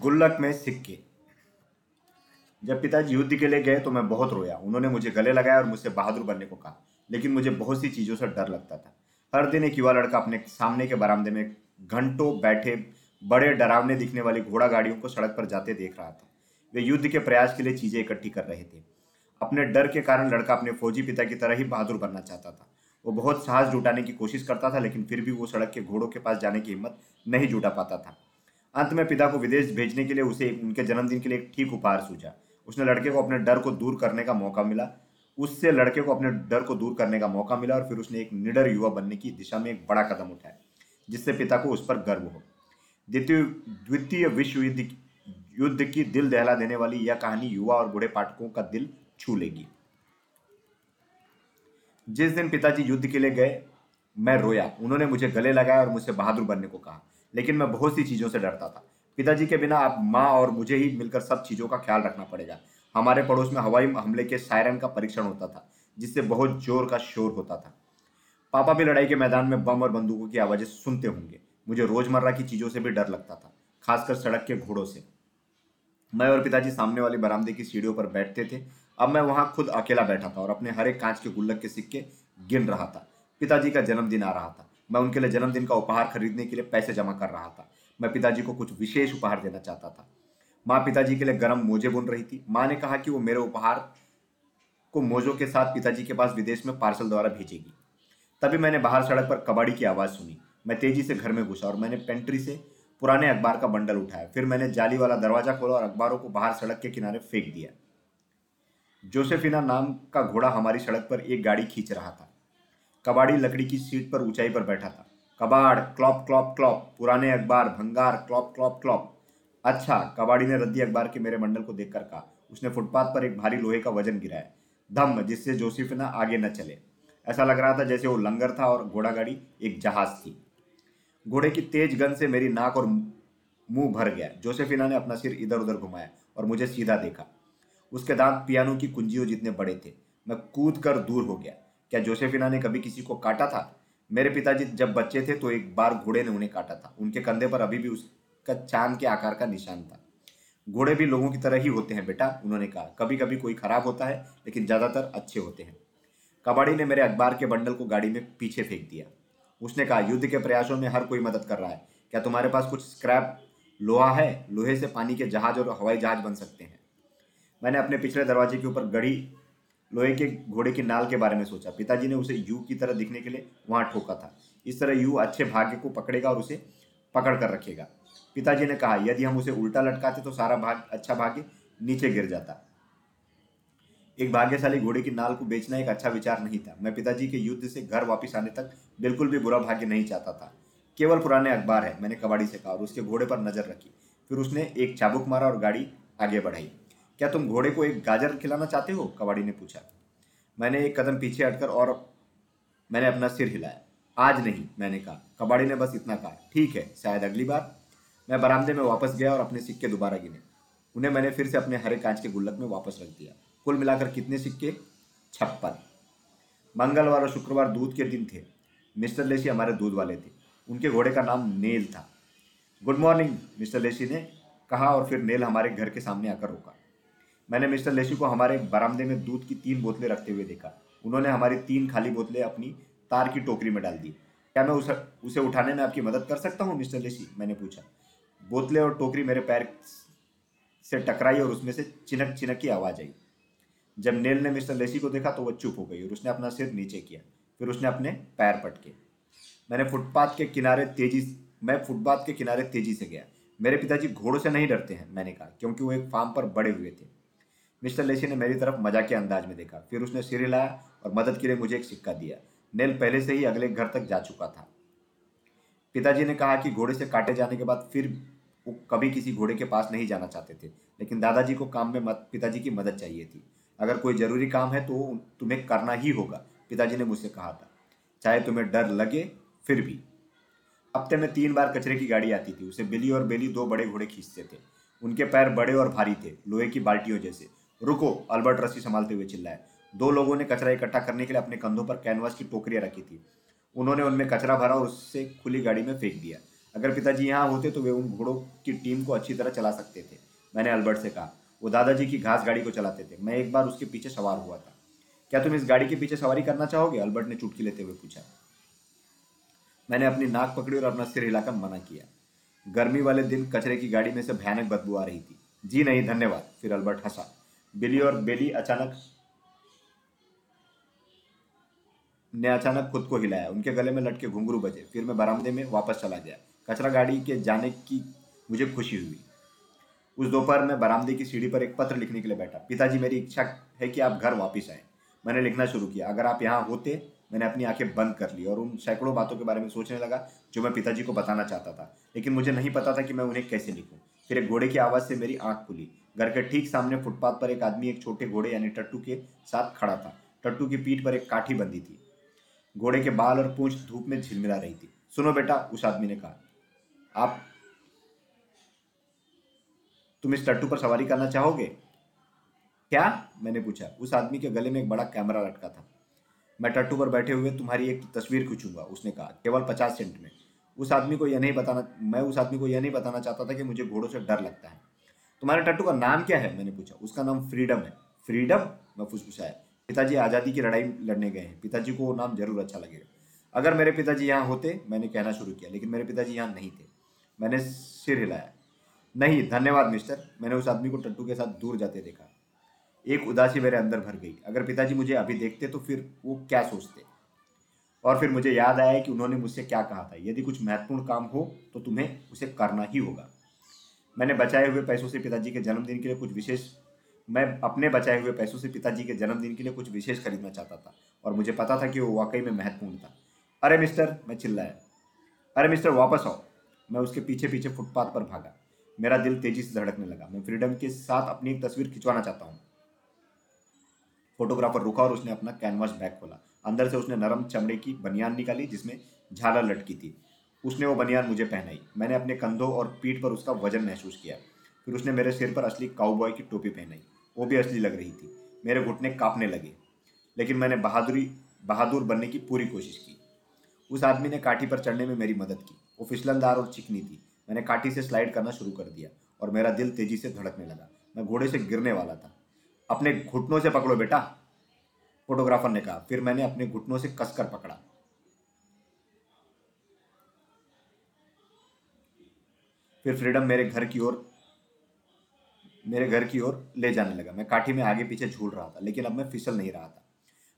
गुल्लक में सिक्के। जब पिताजी युद्ध के लिए गए तो मैं बहुत रोया। उन्होंने मुझे गले लगाया और मुझसे बहादुर बनने को कहा। लेकिन मुझे बहुत सी चीज़ों से डर लगता था। हर दिन एक युवा लड़का अपने सामने के बरामदे में घंटों बैठे बड़े डरावने दिखने वाली घोड़ा गाड़ियों को सड़क पर जाते देख रहा था। वे युद्ध के प्रयास के लिए चीज़ें इकट्ठी कर रहे थे। अपने डर के कारण लड़का अपने फौजी पिता की तरह ही बहादुर बनना चाहता था। वो बहुत साहस जुटाने की कोशिश करता था, लेकिन फिर भी वो सड़क के घोड़ों के पास जाने की हिम्मत नहीं जुटा पाता था। अंत में पिता को विदेश भेजने के लिए उसे, उनके जन्मदिन के लिए एक ठीक उपहार सूझा। उसने लड़के को अपने डर को दूर करने का मौका मिला। उससे लड़के को अपने डर को दूर करने का मौका मिला और फिर उसने एक निडर युवा बनने की दिशा में एक बड़ा कदम उठाया, जिससे पिता को उस पर गर्व हो। द्वितीय द्वितीय विश्व युद्ध युद्ध की दिल दहला देने वाली यह कहानी युवा और बूढ़े पाठकों का दिल छू लेगी। जिस दिन पिताजी युद्ध के लिए गए, मैं रोया। उन्होंने मुझे गले लगाया और मुझसे बहादुर बनने को कहा। लेकिन मैं बहुत सी चीज़ों से डरता था। पिताजी के बिना आप माँ और मुझे ही मिलकर सब चीज़ों का ख्याल रखना पड़ेगा। हमारे पड़ोस में हवाई हमले के सायरन का परीक्षण होता था, जिससे बहुत ज़ोर का शोर होता था। पापा भी लड़ाई के मैदान में बम और बंदूकों की आवाज़ें सुनते होंगे। मुझे रोज़मर्रा की चीज़ों से भी डर लगता था, खासकर सड़क के घोड़ों से। मैं और पिताजी सामने वाली बरामदे की सीढ़ियों पर बैठते थे। अब मैं वहाँ खुद अकेला बैठा था और अपने हर एक कांच के गुल्लक के सिक्के गिन रहा था। पिताजी का जन्मदिन आ रहा था। मैं उनके लिए जन्मदिन का उपहार खरीदने के लिए पैसे जमा कर रहा था। मैं पिताजी को कुछ विशेष उपहार देना चाहता था। माँ पिताजी के लिए गर्म मोजे बुन रही थी। माँ ने कहा कि वो मेरे उपहार को मोजों के साथ पिताजी के पास विदेश में पार्सल द्वारा भेजेगी। तभी मैंने बाहर सड़क पर कबाड़ी की आवाज़ सुनी। मैं तेज़ी से घर में घुसा और मैंने पेंट्री से पुराने अखबार का बंडल उठाया। फिर मैंने जाली वाला दरवाज़ा खोला और अखबारों को बाहर सड़क के किनारे फेंक दिया। जोसेफिना नाम का घोड़ा हमारी सड़क पर एक गाड़ी खींच रहा था। कबाड़ी लकड़ी की सीट पर ऊंचाई पर बैठा था। कबाड़, क्लॉप क्लॉप क्लॉप, पुराने अखबार, भंगार, क्लॉप क्लॉप क्लॉप। अच्छा कबाड़ी ने रद्दी अखबार के मेरे मंडल को देखकर कहा। उसने फुटपाथ पर एक भारी लोहे का वज़न गिराया। धम, जिससे जोसेफिना आगे न चले। ऐसा लग रहा था जैसे वो लंगर था और घोड़ा गाड़ी एक जहाज़ थी। घोड़े की तेज गन से मेरी नाक और मुँह भर गया। जोसेफिना ने अपना सिर इधर उधर घुमाया और मुझे सीधा देखा। उसके दांत पियानो की कुंजियों जितने बड़े थे। मैं कूद कर दूर हो गया। क्या जोसेफिना ने कभी किसी को काटा था? मेरे पिताजी जब बच्चे थे तो एक बार घोड़े ने उन्हें काटा था। उनके कंधे पर अभी भी उसका चाँद के आकार का निशान था। घोड़े भी लोगों की तरह ही होते हैं बेटा, उन्होंने कहा। कभी कभी कोई खराब होता है, लेकिन ज़्यादातर अच्छे होते हैं। कबाड़ी ने मेरे अखबार के बंडल को गाड़ी में पीछे फेंक दिया। उसने कहा, युद्ध के प्रयासों में हर कोई मदद कर रहा है। क्या तुम्हारे पास कुछ स्क्रैप लोहा है? लोहे से पानी के जहाज़ और हवाई जहाज़ बन सकते हैं। मैंने अपने पिछले दरवाजे के ऊपर गढ़ी लोहे के घोड़े की नाल के बारे में सोचा। पिताजी ने उसे यू की तरह दिखने के लिए वहाँ ठोका था। इस तरह यू अच्छे भाग्य को पकड़ेगा और उसे पकड़ कर रखेगा। पिताजी ने कहा, यदि हम उसे उल्टा लटकाते तो सारा भाग अच्छा भाग्य नीचे गिर जाता। एक भाग्यशाली घोड़े की नाल को बेचना एक अच्छा विचार नहीं था। मैं पिताजी के युद्ध से घर वापस आने तक बिल्कुल भी बुरा भाग्य नहीं चाहता था। केवल पुराने अखबार है, मैंने कबाड़ी से कहा और उसके घोड़े पर नज़र रखी। फिर उसने एक चाबुक मारा और गाड़ी आगे बढ़ाई। क्या तुम घोड़े को एक गाजर खिलाना चाहते हो? कबाड़ी ने पूछा। मैंने एक कदम पीछे हटकर और मैंने अपना सिर हिलाया। आज नहीं, मैंने कहा। कबाड़ी ने बस इतना कहा। ठीक है, शायद अगली बार। मैं बरामदे में वापस गया और अपने सिक्के दोबारा गिने। उन्हें मैंने फिर से अपने हरे कांच के गुल्लक में वापस रख दिया। कुल मिलाकर कितने सिक्के? छप्पन। मंगलवार और शुक्रवार दूध के दिन थे। मिस्टर लेसी हमारे दूध वाले थे। उनके घोड़े का नाम नेल था। गुड मॉर्निंग, मिस्टर लेसी ने कहा और फिर नेल हमारे घर के सामने आकर रोका। मैंने मिस्टर लेसी को हमारे बरामदे में दूध की तीन बोतलें रखते हुए देखा। उन्होंने हमारी तीन खाली बोतलें अपनी तार की टोकरी में डाल दी। क्या मैं उसे उठाने में आपकी मदद कर सकता हूँ, मिस्टर लेसी मैंने पूछा। बोतलें और टोकरी मेरे पैर से टकराई और उसमें से चिनक चिनक की आवाज़ आई। जब नेल ने मिस्टर लेसी को देखा तो वह चुप हो गई और उसने अपना सिर नीचे किया। फिर उसने अपने पैर पटके। मैंने फुटपाथ के किनारे तेज़ी मैं फुटपाथ के किनारे तेज़ी से गया। मेरे पिताजी घोड़ों से नहीं डरते हैं, मैंने कहा, क्योंकि वो एक फार्म पर बड़े हुए थे। मिस्टर लेसी ने मेरी तरफ़ मज़ाक के अंदाज में देखा। फिर उसने सिर हिलाया और मदद के लिए मुझे एक सिक्का दिया। नेल पहले से ही अगले घर तक जा चुका था। पिताजी ने कहा कि घोड़े से काटे जाने के बाद फिर वो कभी किसी घोड़े के पास नहीं जाना चाहते थे, लेकिन दादाजी को काम में पिताजी की मदद चाहिए थी। अगर कोई ज़रूरी काम है तो तुम्हें करना ही होगा, पिताजी ने मुझसे कहा था। चाहे तुम्हें डर लगे, फिर भी। हफ़्ते में तीन बार कचरे की गाड़ी आती थी। उसे बिली और बेली दो बड़े घोड़े खींचते थे। उनके पैर बड़े और भारी थे, लोहे की बाल्टियों जैसे। रुको, अल्बर्ट रस्सी संभालते हुए चिल्लाए। दो लोगों ने कचरा इकट्ठा करने के लिए अपने कंधों पर कैनवास की टोकरियाँ रखी थी। उन्होंने उनमें कचरा भरा और उससे खुली गाड़ी में फेंक दिया। अगर पिताजी यहाँ होते तो वे उन घोड़ों की टीम को अच्छी तरह चला सकते थे, मैंने अल्बर्ट से कहा। वो दादाजी की घास गाड़ी को चलाते थे। मैं एक बार उसके पीछे सवार हुआ था। क्या तुम इस गाड़ी के पीछे सवारी करना चाहोगे? अल्बर्ट ने चुटकी लेते हुए पूछा। मैंने अपनी नाक पकड़ी और अपना सिर हिलाकर मना किया। गर्मी वाले दिन कचरे की गाड़ी में से भयानक बदबू आ रही थी। जी नहीं, धन्यवाद, फिर अल्बर्ट हंसा। बिली और बेली अचानक ने अचानक खुद को हिलाया। उनके गले में लटके घुंघरू बजे। फिर मैं बरामदे में वापस चला गया। कचरा गाड़ी के जाने की मुझे खुशी हुई। उस दोपहर में बरामदे की सीढ़ी पर एक पत्र लिखने के लिए बैठा। पिताजी, मेरी इच्छा है कि आप घर वापस आए। मैंने लिखना शुरू किया। अगर आप यहाँ होते, मैंने अपनी आँखें बंद कर ली और उन सैकड़ों बातों के बारे में सोचने लगा, जो मैं पिताजी को बताना चाहता था। लेकिन मुझे नहीं पता था कि मैं उन्हें कैसे लिखूं। फिर एक घोड़े की आवाज़ से मेरी आँख खुली। घर के ठीक सामने फुटपाथ पर एक आदमी, एक छोटे घोड़े यानी टट्टू के साथ खड़ा था। टट्टू की पीठ पर एक काठी बंधी थी। घोड़े के बाल और पूंछ धूप में झिलमिला रही थी। सुनो बेटा, उस आदमी ने कहा, आप, तुम इस टट्टू पर सवारी करना चाहोगे? क्या? मैंने पूछा। उस आदमी के गले में एक बड़ा कैमरा लटका था। मैं टट्टू पर बैठे हुए तुम्हारी एक तस्वीर खींचूँगा, उसने कहा, केवल पचास सेंट में। उस आदमी को यह नहीं बताना, मैं उस आदमी को यह नहीं बताना चाहता था कि मुझे घोड़ों से डर लगता है। तुम्हारे टट्टू का नाम क्या है? मैंने पूछा। उसका नाम फ्रीडम है। फ्रीडम मैं फुसफुसाया पिताजी आज़ादी की लड़ाई लड़ने गए हैं। पिताजी को वो नाम ज़रूर अच्छा लगेगा। अगर मेरे पिताजी यहाँ होते, मैंने कहना शुरू किया, लेकिन मेरे पिताजी यहाँ नहीं थे। मैंने सिर हिलाया। नहीं, धन्यवाद मिस्टर। मैंने उस आदमी को टट्टू के साथ दूर जाते देखा। एक उदासी मेरे अंदर भर गई। अगर पिताजी मुझे अभी देखते तो फिर वो क्या सोचते? और फिर मुझे याद आया कि उन्होंने मुझसे क्या कहा था। यदि कुछ महत्वपूर्ण काम हो तो तुम्हें उसे करना ही होगा। मैंने बचाए हुए पैसों से पिताजी के जन्मदिन के लिए कुछ विशेष, मैं अपने बचाए हुए पैसों से पिताजी के जन्मदिन के लिए कुछ विशेष खरीदना चाहता था और मुझे पता था कि वो वाकई में महत्वपूर्ण था। अरे मिस्टर, मैं चिल्लाया। अरे मिस्टर, वापस आओ। मैं उसके पीछे पीछे फुटपाथ पर भागा। मेरा दिल तेज़ी से धड़कने लगा। मैं फ्रीडम के साथ अपनी एक तस्वीर खिंचवाना चाहता हूँ। फोटोग्राफर रुका और उसने अपना कैनवास बैग खोला। अंदर से उसने नरम चमड़े की बनियान निकाली जिसमें झालर लटकी थी। उसने वो बनियान मुझे पहनाई। मैंने अपने कंधों और पीठ पर उसका वज़न महसूस किया। फिर उसने मेरे सिर पर असली काउबॉय की टोपी पहनाई। वो भी असली लग रही थी। मेरे घुटने कांपने लगे। लेकिन मैंने बहादुरी, बहादुर बनने की पूरी कोशिश की। उस आदमी ने काठी पर चढ़ने में मेरी मदद की। वो फिसलनदार और चिकनी थी। मैंने काठी से स्लाइड करना शुरू कर दिया और मेरा दिल तेज़ी से धड़कने लगा। मैं घोड़े से गिरने वाला था। अपने घुटनों से पकड़ो बेटा, फोटोग्राफर ने कहा। फिर मैंने अपने घुटनों से कसकर पकड़ा। फिर फ्रीडम मेरे घर की ओर, मेरे घर की ओर ले जाने लगा। मैं काठी में आगे पीछे झूल रहा था, लेकिन अब मैं फिसल नहीं रहा था।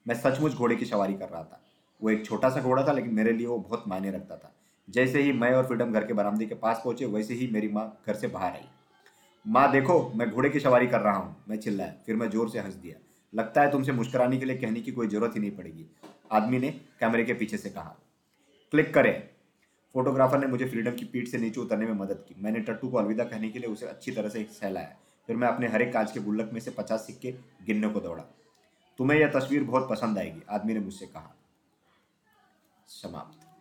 मैं सचमुच घोड़े की सवारी कर रहा था। वो एक छोटा सा घोड़ा था, लेकिन मेरे लिए वो बहुत मायने रखता था। जैसे ही मैं और फ्रीडम घर के बरामदे के पास पहुँचे, वैसे ही मेरी माँ घर से बाहर आई। माँ, देखो, मैं घोड़े की सवारी कर रहा हूँ। मैं चिल्लाया, फिर मैं ज़ोर से हंस दिया। लगता है तुमसे मुस्कुराने के लिए कहने की कोई ज़रूरत ही नहीं पड़ेगी, आदमी ने कैमरे के पीछे से कहा। क्लिक करें। फोटोग्राफर ने मुझे फ्रीडम की पीठ से नीचे उतरने में मदद की। मैंने टट्टू को अलविदा कहने के लिए उसे अच्छी तरह से सहलाया। फिर मैं अपने हरे कांच के गुल्लक में से पचास सिक्के गिनने को दौड़ा। तुम्हें यह तस्वीर बहुत पसंद आएगी, आदमी ने मुझसे कहा। समाप्त।